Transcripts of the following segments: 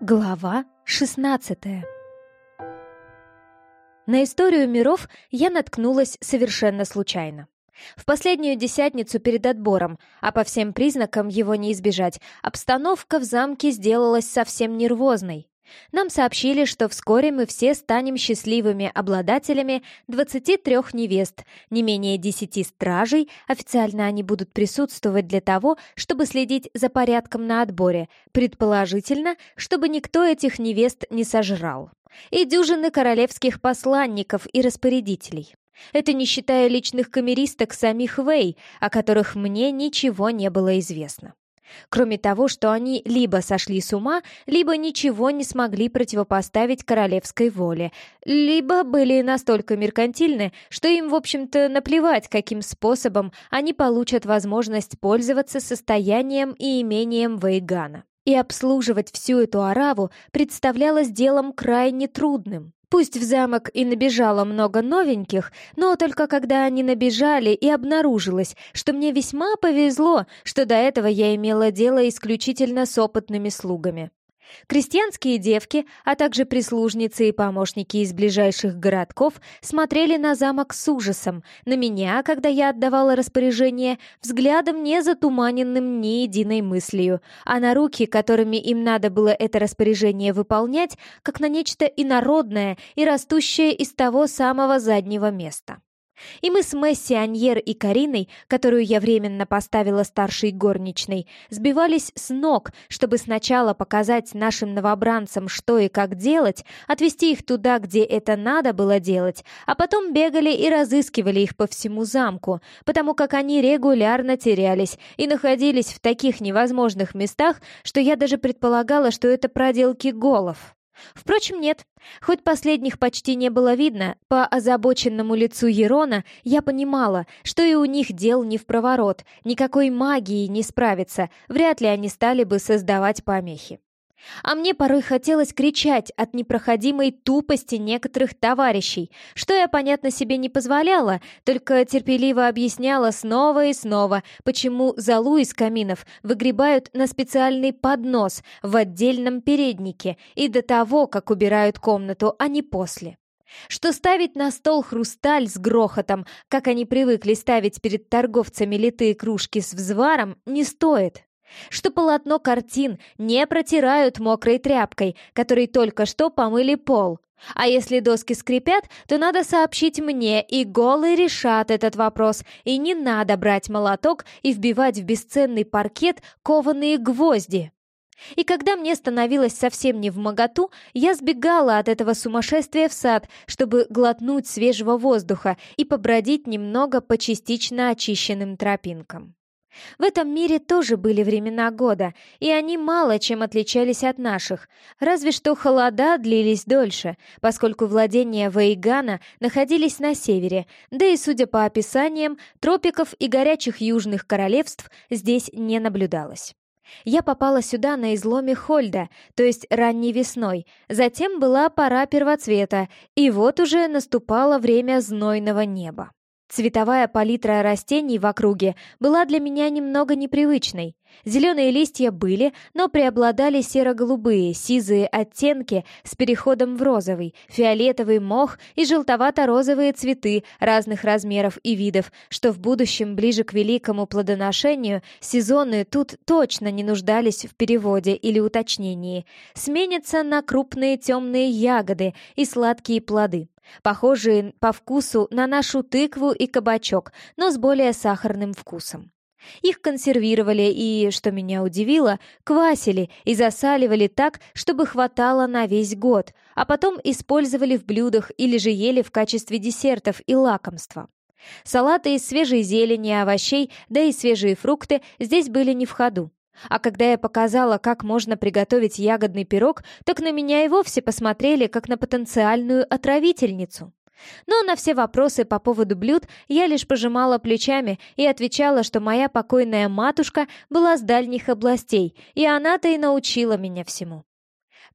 Глава 16 На историю миров я наткнулась совершенно случайно. В последнюю десятницу перед отбором, а по всем признакам его не избежать, обстановка в замке сделалась совсем нервозной. Нам сообщили, что вскоре мы все станем счастливыми обладателями 23 невест, не менее 10 стражей, официально они будут присутствовать для того, чтобы следить за порядком на отборе, предположительно, чтобы никто этих невест не сожрал, и дюжины королевских посланников и распорядителей. Это не считая личных камеристок самих Вэй, о которых мне ничего не было известно. Кроме того, что они либо сошли с ума, либо ничего не смогли противопоставить королевской воле, либо были настолько меркантильны, что им, в общем-то, наплевать, каким способом они получат возможность пользоваться состоянием и имением Вейгана. И обслуживать всю эту араву представлялось делом крайне трудным. Пусть в замок и набежало много новеньких, но только когда они набежали и обнаружилось, что мне весьма повезло, что до этого я имела дело исключительно с опытными слугами. Крестьянские девки, а также прислужницы и помощники из ближайших городков смотрели на замок с ужасом, на меня, когда я отдавала распоряжение, взглядом не затуманенным ни единой мыслью, а на руки, которыми им надо было это распоряжение выполнять, как на нечто инородное и растущее из того самого заднего места. И мы с Месси, Аньер и Кариной, которую я временно поставила старшей горничной, сбивались с ног, чтобы сначала показать нашим новобранцам, что и как делать, отвести их туда, где это надо было делать, а потом бегали и разыскивали их по всему замку, потому как они регулярно терялись и находились в таких невозможных местах, что я даже предполагала, что это проделки голов. Впрочем, нет. Хоть последних почти не было видно, по озабоченному лицу Ерона я понимала, что и у них дел не в проворот, никакой магии не справиться, вряд ли они стали бы создавать помехи. А мне порой хотелось кричать от непроходимой тупости некоторых товарищей, что я, понятно, себе не позволяла, только терпеливо объясняла снова и снова, почему залу из каминов выгребают на специальный поднос в отдельном переднике и до того, как убирают комнату, а не после. Что ставить на стол хрусталь с грохотом, как они привыкли ставить перед торговцами литые кружки с взваром, не стоит что полотно картин не протирают мокрой тряпкой, которой только что помыли пол. А если доски скрипят, то надо сообщить мне, и голый решат этот вопрос, и не надо брать молоток и вбивать в бесценный паркет кованые гвозди. И когда мне становилось совсем не в моготу, я сбегала от этого сумасшествия в сад, чтобы глотнуть свежего воздуха и побродить немного по частично очищенным тропинкам. В этом мире тоже были времена года, и они мало чем отличались от наших, разве что холода длились дольше, поскольку владения Вейгана находились на севере, да и, судя по описаниям, тропиков и горячих южных королевств здесь не наблюдалось. Я попала сюда на изломе Хольда, то есть ранней весной, затем была пора первоцвета, и вот уже наступало время знойного неба. Цветовая палитра растений в округе была для меня немного непривычной. Зеленые листья были, но преобладали серо-голубые, сизые оттенки с переходом в розовый, фиолетовый мох и желтовато-розовые цветы разных размеров и видов, что в будущем, ближе к великому плодоношению, сезоны тут точно не нуждались в переводе или уточнении, сменятся на крупные темные ягоды и сладкие плоды похожие по вкусу на нашу тыкву и кабачок, но с более сахарным вкусом. Их консервировали и, что меня удивило, квасили и засаливали так, чтобы хватало на весь год, а потом использовали в блюдах или же ели в качестве десертов и лакомства. Салаты из свежей зелени, овощей, да и свежие фрукты здесь были не в ходу. А когда я показала, как можно приготовить ягодный пирог, так на меня и вовсе посмотрели, как на потенциальную отравительницу. Но на все вопросы по поводу блюд я лишь пожимала плечами и отвечала, что моя покойная матушка была с дальних областей, и она-то и научила меня всему.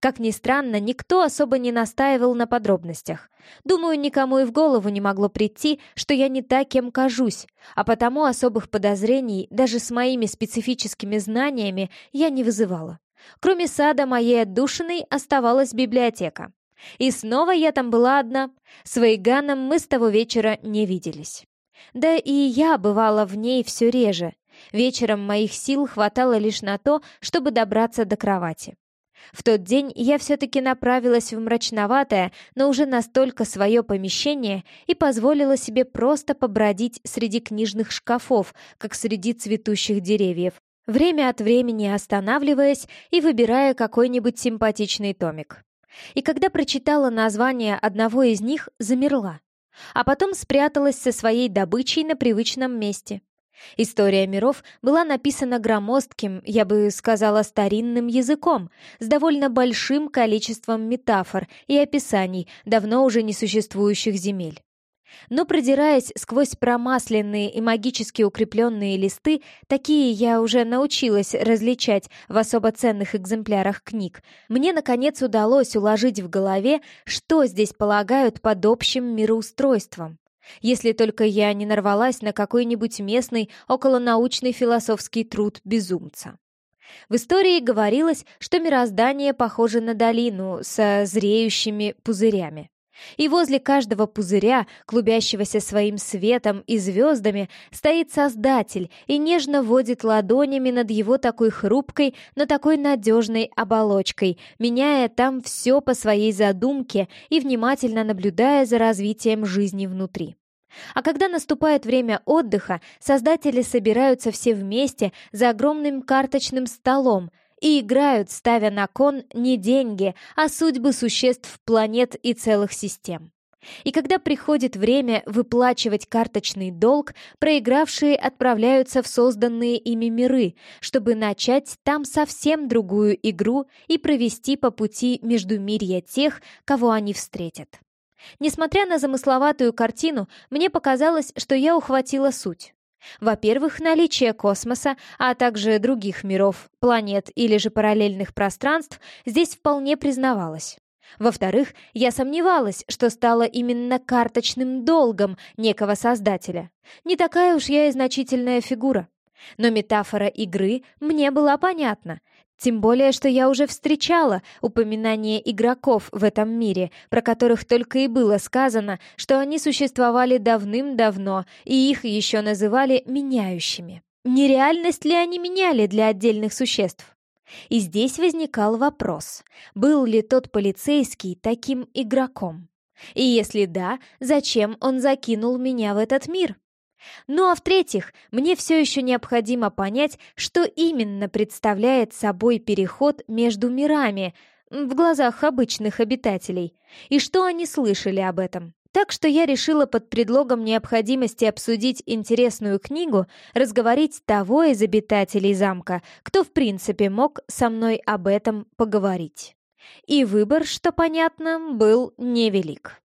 Как ни странно, никто особо не настаивал на подробностях. Думаю, никому и в голову не могло прийти, что я не та, кем кажусь, а потому особых подозрений даже с моими специфическими знаниями я не вызывала. Кроме сада моей отдушиной оставалась библиотека. И снова я там была одна. С Вейганом мы с того вечера не виделись. Да и я бывала в ней все реже. Вечером моих сил хватало лишь на то, чтобы добраться до кровати. В тот день я все-таки направилась в мрачноватое, но уже настолько свое помещение и позволила себе просто побродить среди книжных шкафов, как среди цветущих деревьев, время от времени останавливаясь и выбирая какой-нибудь симпатичный томик. И когда прочитала название одного из них, замерла, а потом спряталась со своей добычей на привычном месте. История миров была написана громоздким, я бы сказала, старинным языком, с довольно большим количеством метафор и описаний давно уже несуществующих земель. Но продираясь сквозь промасленные и магически укрепленные листы, такие я уже научилась различать в особо ценных экземплярах книг, мне, наконец, удалось уложить в голове, что здесь полагают под общим мироустройством. Если только я не нарвалась на какой-нибудь местный околонаучный философский труд безумца. В истории говорилось, что мироздание похоже на долину со зреющими пузырями. И возле каждого пузыря, клубящегося своим светом и звездами, стоит Создатель и нежно водит ладонями над его такой хрупкой, но такой надежной оболочкой, меняя там все по своей задумке и внимательно наблюдая за развитием жизни внутри. А когда наступает время отдыха, создатели собираются все вместе за огромным карточным столом – и играют, ставя на кон не деньги, а судьбы существ планет и целых систем. И когда приходит время выплачивать карточный долг, проигравшие отправляются в созданные ими миры, чтобы начать там совсем другую игру и провести по пути между мирья тех, кого они встретят. Несмотря на замысловатую картину, мне показалось, что я ухватила суть. Во-первых, наличие космоса, а также других миров, планет или же параллельных пространств здесь вполне признавалось. Во-вторых, я сомневалась, что стало именно карточным долгом некого создателя. Не такая уж я и значительная фигура. Но метафора игры мне была понятна, тем более, что я уже встречала упоминание игроков в этом мире, про которых только и было сказано, что они существовали давным-давно, и их еще называли «меняющими». Нереальность ли они меняли для отдельных существ? И здесь возникал вопрос, был ли тот полицейский таким игроком? И если да, зачем он закинул меня в этот мир? Ну а в-третьих, мне все еще необходимо понять, что именно представляет собой переход между мирами в глазах обычных обитателей, и что они слышали об этом. Так что я решила под предлогом необходимости обсудить интересную книгу разговорить того из обитателей замка, кто в принципе мог со мной об этом поговорить. И выбор, что понятно, был невелик.